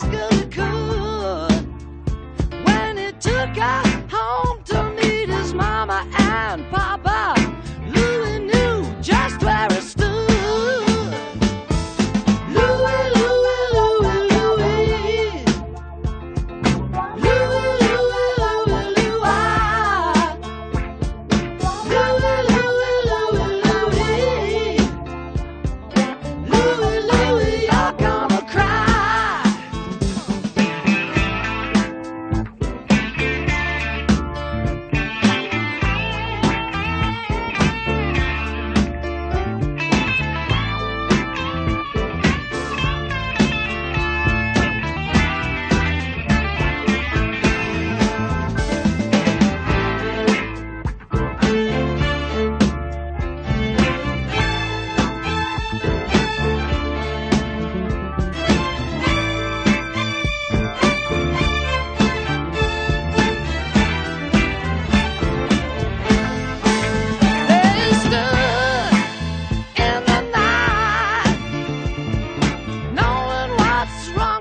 Oscar. What's wrong